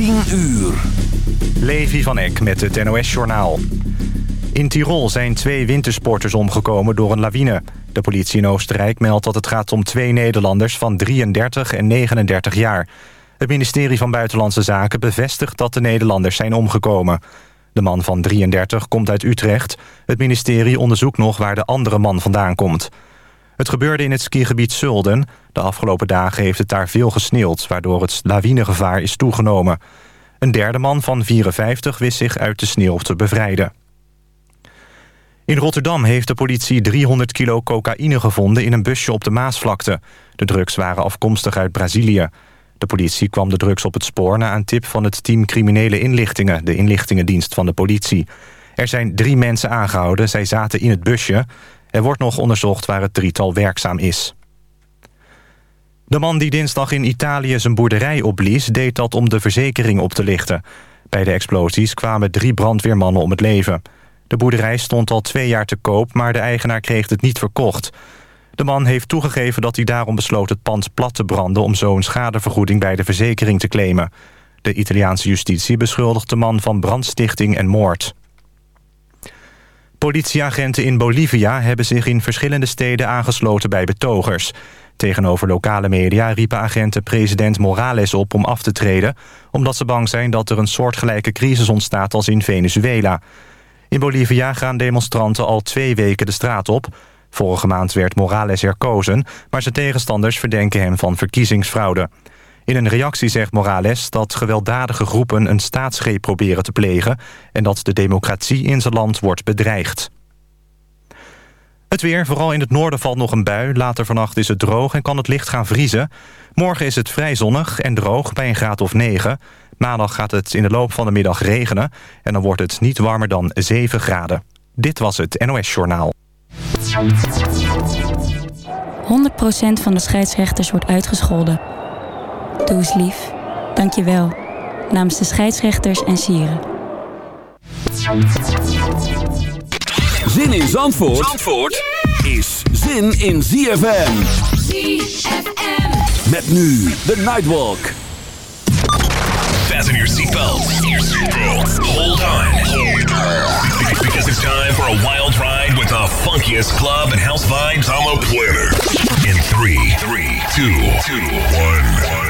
10 uur. Levi van Eck met het NOS-journaal. In Tirol zijn twee wintersporters omgekomen door een lawine. De politie in Oostenrijk meldt dat het gaat om twee Nederlanders... van 33 en 39 jaar. Het ministerie van Buitenlandse Zaken bevestigt dat de Nederlanders zijn omgekomen. De man van 33 komt uit Utrecht. Het ministerie onderzoekt nog waar de andere man vandaan komt. Het gebeurde in het skigebied Zulden. De afgelopen dagen heeft het daar veel gesneeuwd... waardoor het lawinegevaar is toegenomen. Een derde man van 54 wist zich uit de sneeuw te bevrijden. In Rotterdam heeft de politie 300 kilo cocaïne gevonden... in een busje op de Maasvlakte. De drugs waren afkomstig uit Brazilië. De politie kwam de drugs op het spoor na een tip van het team Criminele Inlichtingen... de inlichtingendienst van de politie. Er zijn drie mensen aangehouden, zij zaten in het busje. Er wordt nog onderzocht waar het drietal werkzaam is. De man die dinsdag in Italië zijn boerderij opblies... deed dat om de verzekering op te lichten. Bij de explosies kwamen drie brandweermannen om het leven. De boerderij stond al twee jaar te koop, maar de eigenaar kreeg het niet verkocht. De man heeft toegegeven dat hij daarom besloot het pand plat te branden... om zo een schadevergoeding bij de verzekering te claimen. De Italiaanse justitie beschuldigt de man van brandstichting en moord. Politieagenten in Bolivia hebben zich in verschillende steden aangesloten bij betogers. Tegenover lokale media riepen agenten president Morales op om af te treden... omdat ze bang zijn dat er een soortgelijke crisis ontstaat als in Venezuela. In Bolivia gaan demonstranten al twee weken de straat op. Vorige maand werd Morales herkozen, maar zijn tegenstanders verdenken hem van verkiezingsfraude. In een reactie zegt Morales dat gewelddadige groepen een staatsgreep proberen te plegen... en dat de democratie in zijn land wordt bedreigd. Het weer, vooral in het noorden valt nog een bui. Later vannacht is het droog en kan het licht gaan vriezen. Morgen is het vrij zonnig en droog bij een graad of 9. Maandag gaat het in de loop van de middag regenen... en dan wordt het niet warmer dan 7 graden. Dit was het NOS Journaal. 100% van de scheidsrechters wordt uitgescholden. Doe eens lief. Dank je wel. Namens de scheidsrechters en sieren. Zin in Zandvoort, Zandvoort is zin in ZFM. ZFM. Met nu de Nightwalk. Fasten your seatbelts. Hold on. Because it's time for a wild ride with the funkiest club and house vibes on the planet. In three, three, two, two, one, one.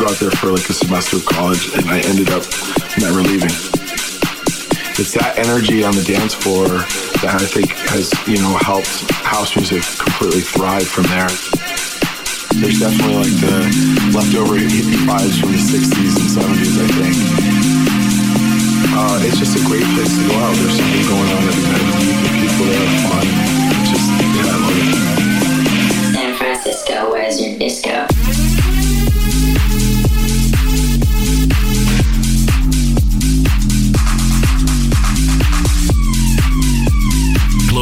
Go out there for like a semester of college, and I ended up never leaving. It's that energy on the dance floor that I think has, you know, helped house music completely thrive from there. There's definitely like the leftover hippie vibes from the 60s and 70s, I think. Uh, it's just a great place to go out. There's something going on every night. The people there are fun. It's just, yeah, I love it. San Francisco, where's your disco?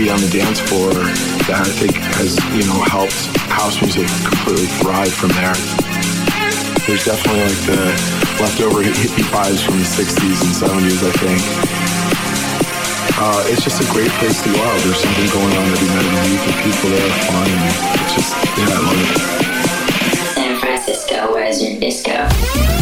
Energy on the dance floor that I think has, you know, helped house music completely thrive from there. There's definitely like the leftover hippie vibes from the 60s and 70s, I think. Uh, it's just a great place to go out. There's something going on every night. Meet the people there are fun, and it's just, yeah, I love it. San Francisco, where's your disco?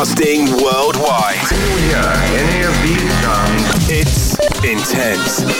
Broadcasting worldwide. hear any of these songs. It's intense.